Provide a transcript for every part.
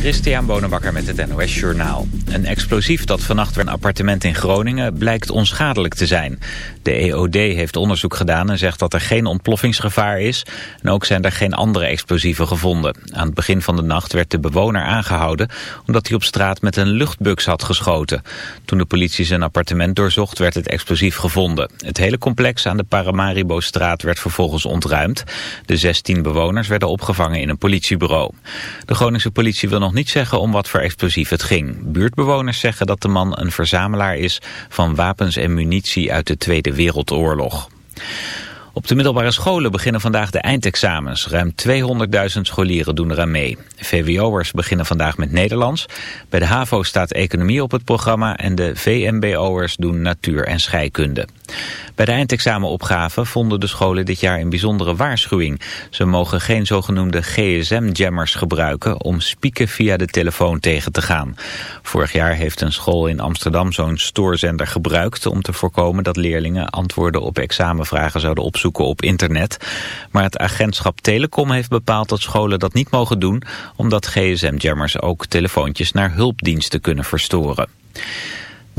Christian Bonenbakker met het NOS Journaal. Een explosief dat vannacht werd een appartement in Groningen blijkt onschadelijk te zijn. De EOD heeft onderzoek gedaan en zegt dat er geen ontploffingsgevaar is. En ook zijn er geen andere explosieven gevonden. Aan het begin van de nacht werd de bewoner aangehouden omdat hij op straat met een luchtbux had geschoten. Toen de politie zijn appartement doorzocht werd het explosief gevonden. Het hele complex aan de Paramaribo-straat werd vervolgens ontruimd. De 16 bewoners werden opgevangen in een politiebureau. De Groningse politie wil nog nog niet zeggen om wat voor explosief het ging. Buurtbewoners zeggen dat de man een verzamelaar is van wapens en munitie uit de Tweede Wereldoorlog. Op de middelbare scholen beginnen vandaag de eindexamens. Ruim 200.000 scholieren doen eraan mee. VWO'ers beginnen vandaag met Nederlands. Bij de HAVO staat economie op het programma en de VMBO'ers doen natuur en scheikunde. Bij de eindexamenopgave vonden de scholen dit jaar een bijzondere waarschuwing. Ze mogen geen zogenoemde gsm-jammers gebruiken om spieken via de telefoon tegen te gaan. Vorig jaar heeft een school in Amsterdam zo'n stoorzender gebruikt om te voorkomen dat leerlingen antwoorden op examenvragen zouden opzoeken op internet. Maar het agentschap Telecom heeft bepaald dat scholen dat niet mogen doen omdat gsm-jammers ook telefoontjes naar hulpdiensten kunnen verstoren.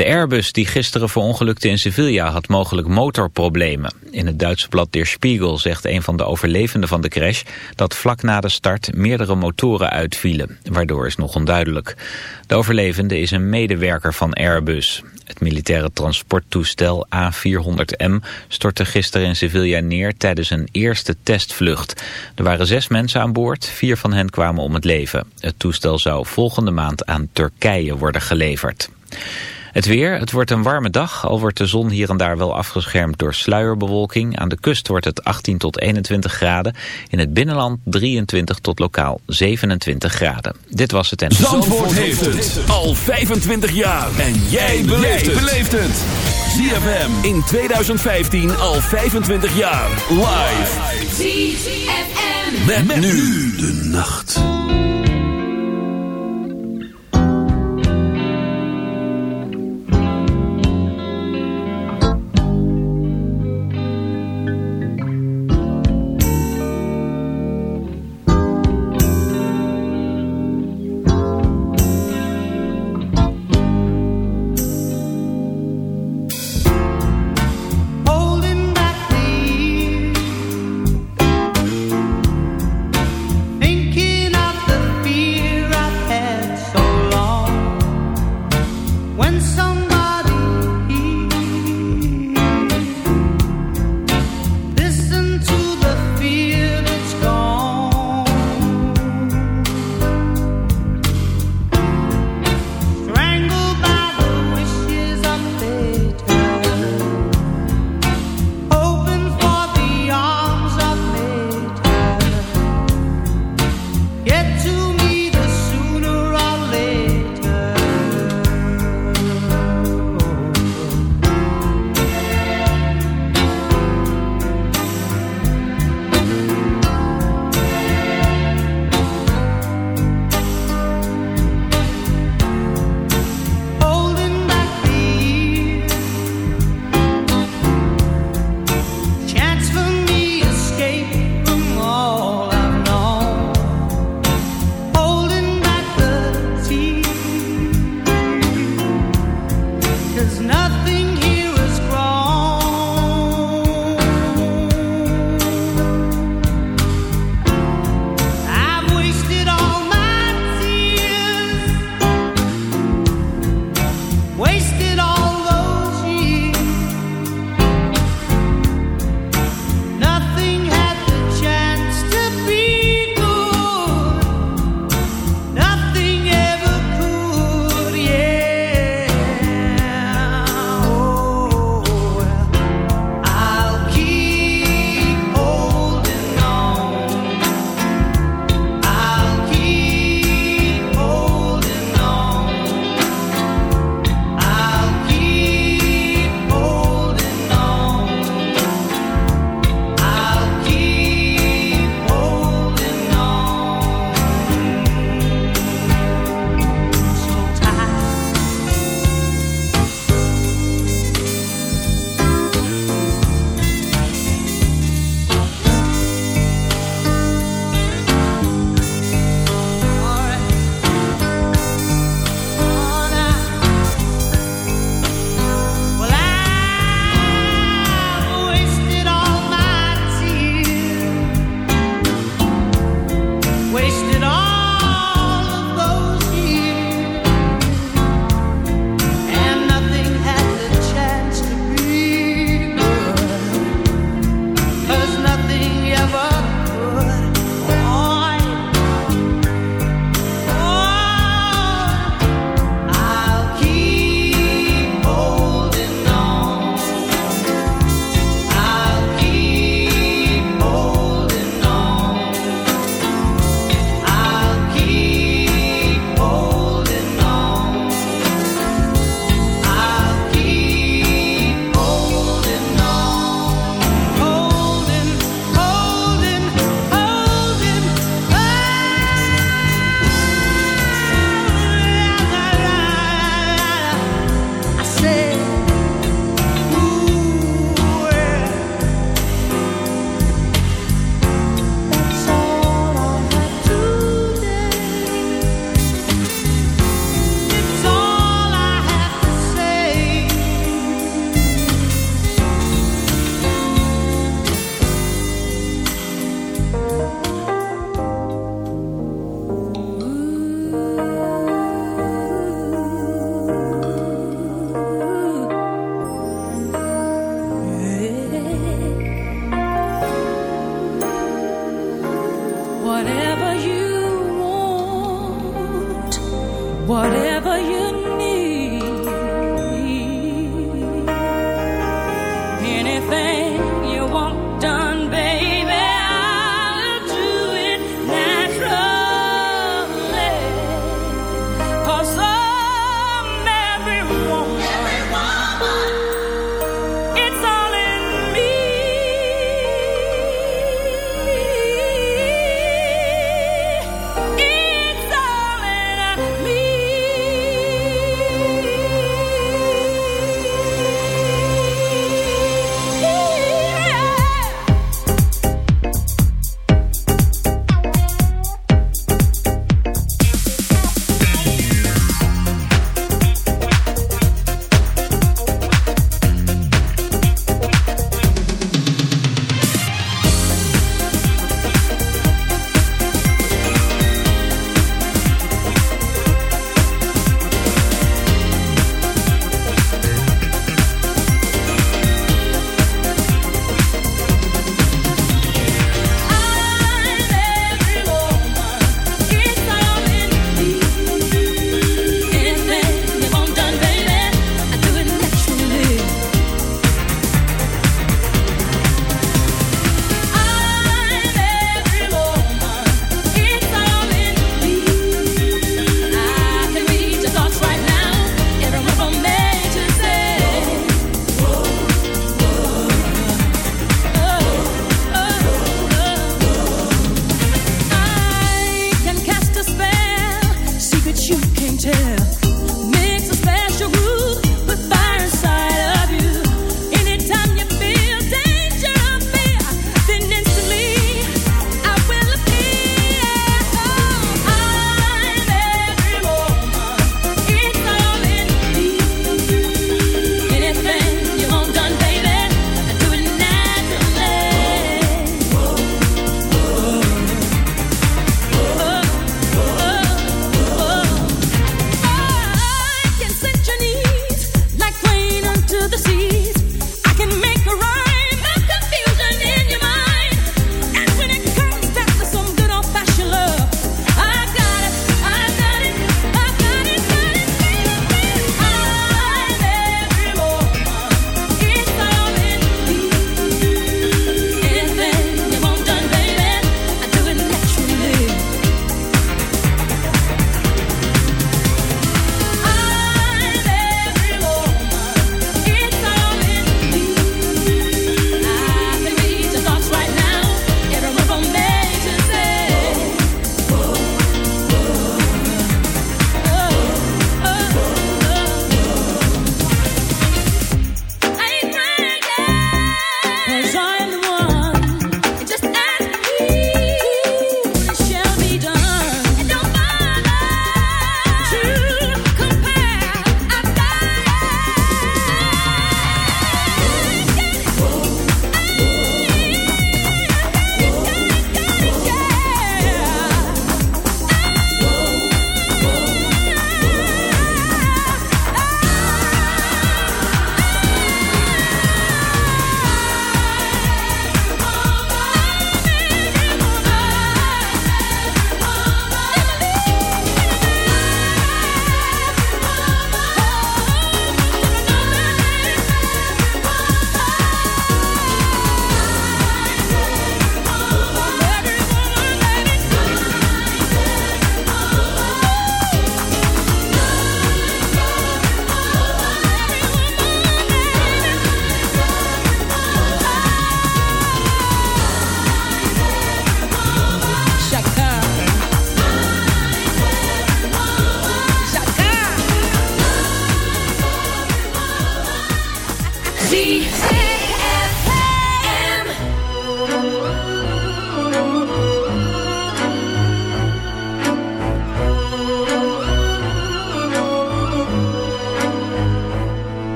De Airbus die gisteren verongelukte in Sevilla had mogelijk motorproblemen. In het Duitse blad Der Spiegel zegt een van de overlevenden van de crash... dat vlak na de start meerdere motoren uitvielen. Waardoor is nog onduidelijk. De overlevende is een medewerker van Airbus. Het militaire transporttoestel A400M stortte gisteren in Sevilla neer tijdens een eerste testvlucht. Er waren zes mensen aan boord, vier van hen kwamen om het leven. Het toestel zou volgende maand aan Turkije worden geleverd. Het weer, het wordt een warme dag, al wordt de zon hier en daar wel afgeschermd door sluierbewolking. Aan de kust wordt het 18 tot 21 graden, in het binnenland 23 tot lokaal 27 graden. Dit was het en... Zandvoort, heeft het al 25 jaar en jij beleeft het. ZFM in 2015 al 25 jaar live. ZFM met nu de nacht.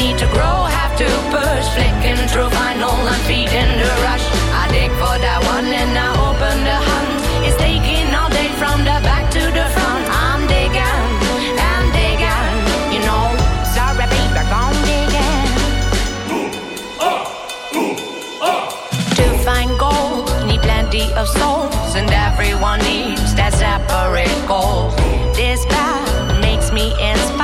need to grow, have to push. Flicking through vinyl and feeding the rush. I dig for that one and I open the hunt. It's taking all day from the back to the front. I'm digging and digging, you know. Sorry, baby, gone digging. To find gold, need plenty of souls, and everyone needs that separate goal. This path makes me inspired.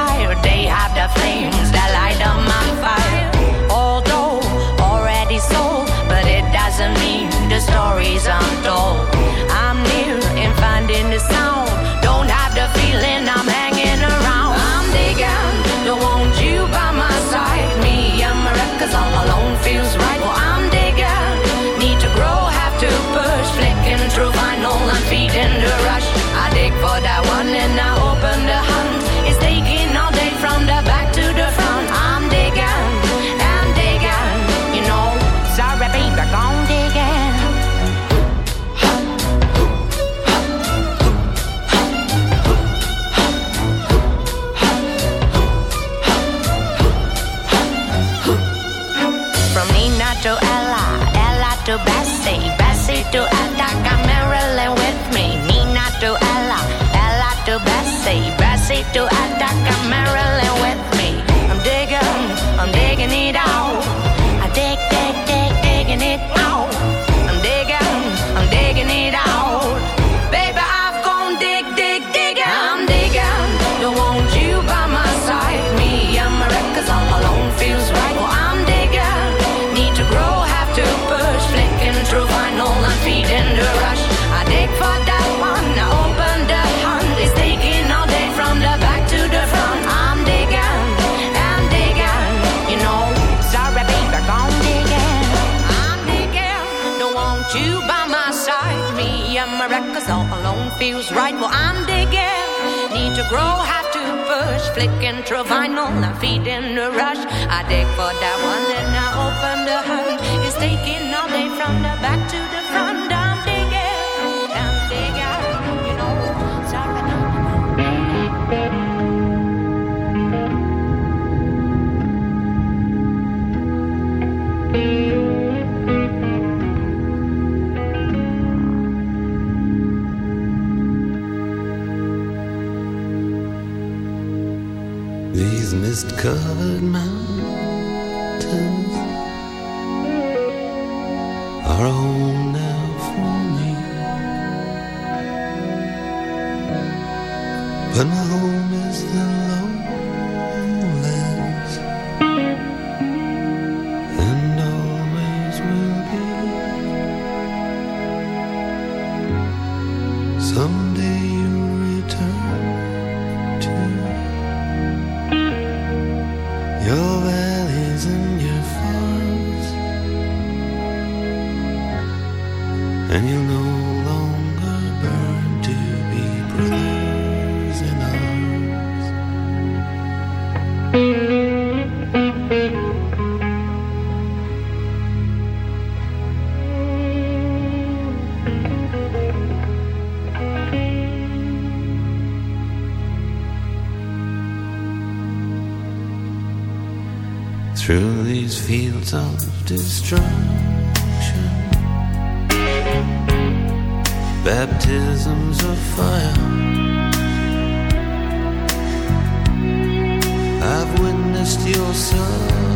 Flicking through vinyl and feeding the rush. I dig for that one and I open the hunt. It's taking all day from the back covered mountains are home now for me. But my home fields of destruction, baptisms of fire. I've witnessed your suffering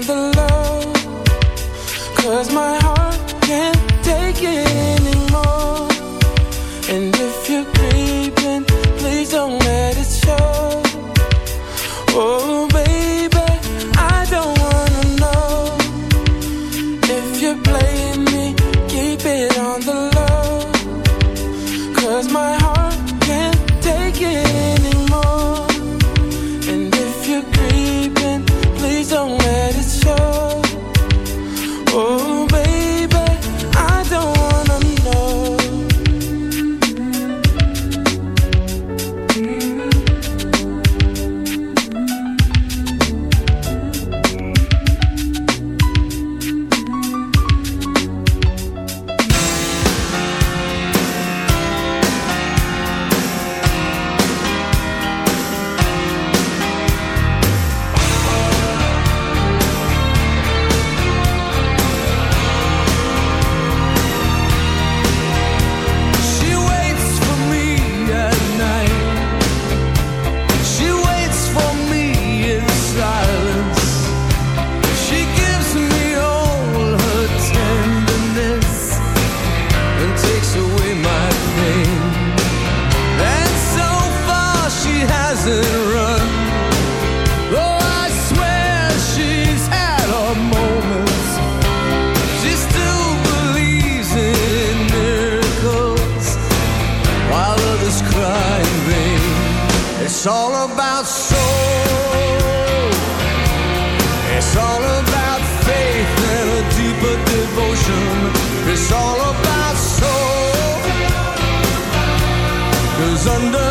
on the low. Cause my under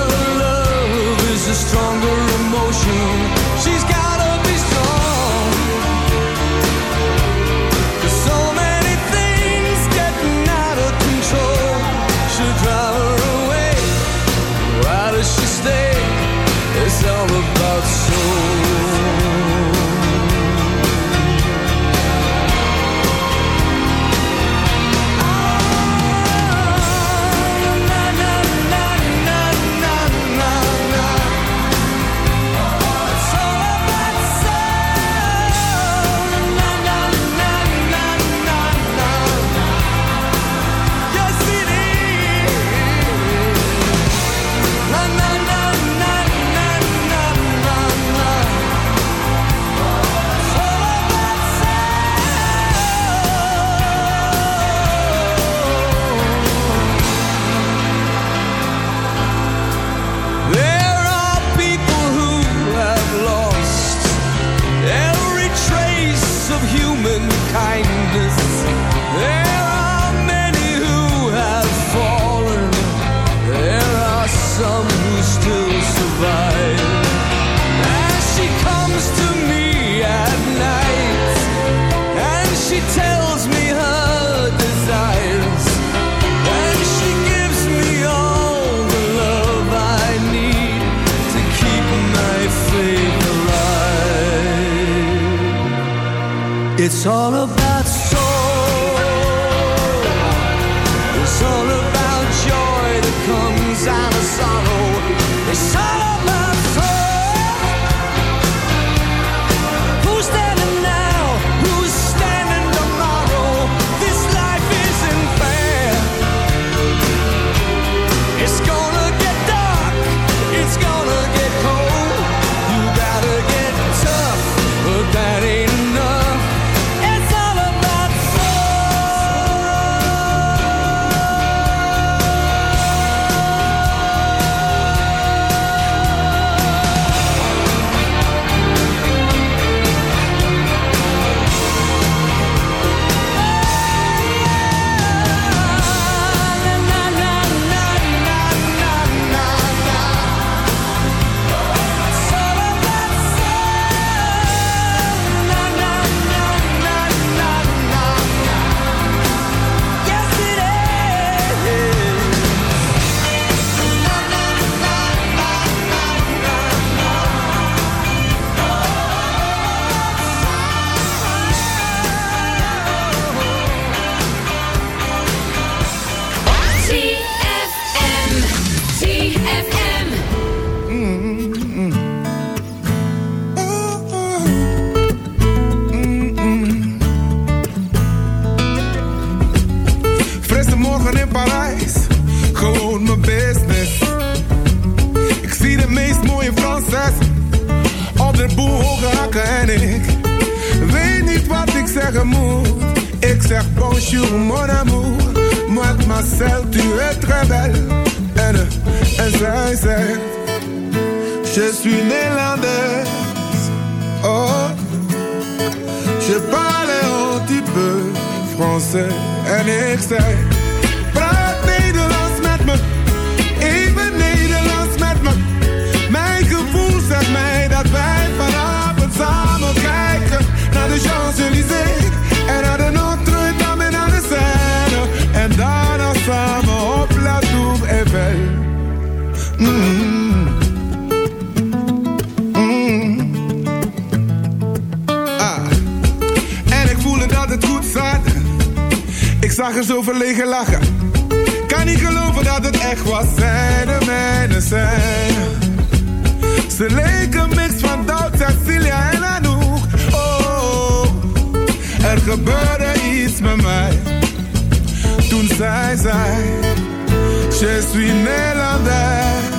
je suis Nederlands.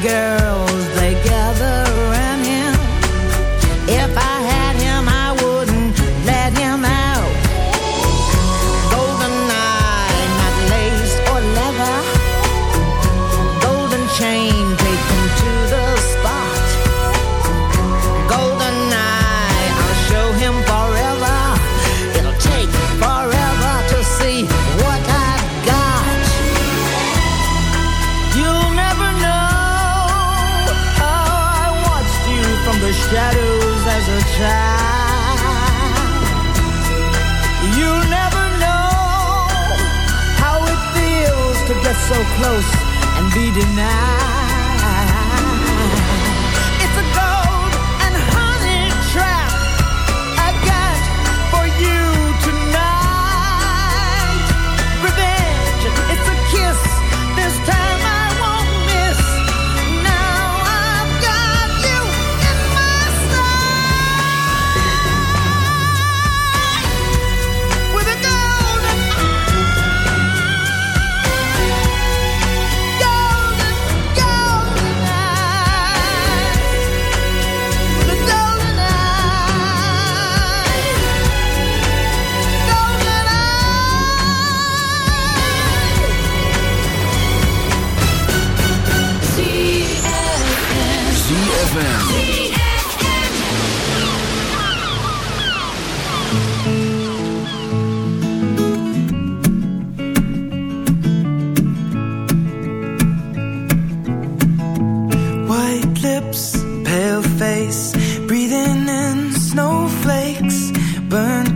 girl. close and be denied.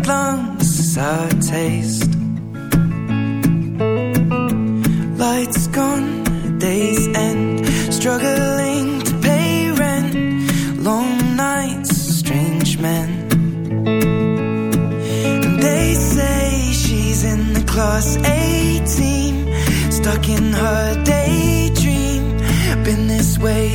lungs a taste. Lights gone, days end Struggling to pay rent. Long nights, strange men. And they say she's in the class A team Stuck in her daydream. Been this way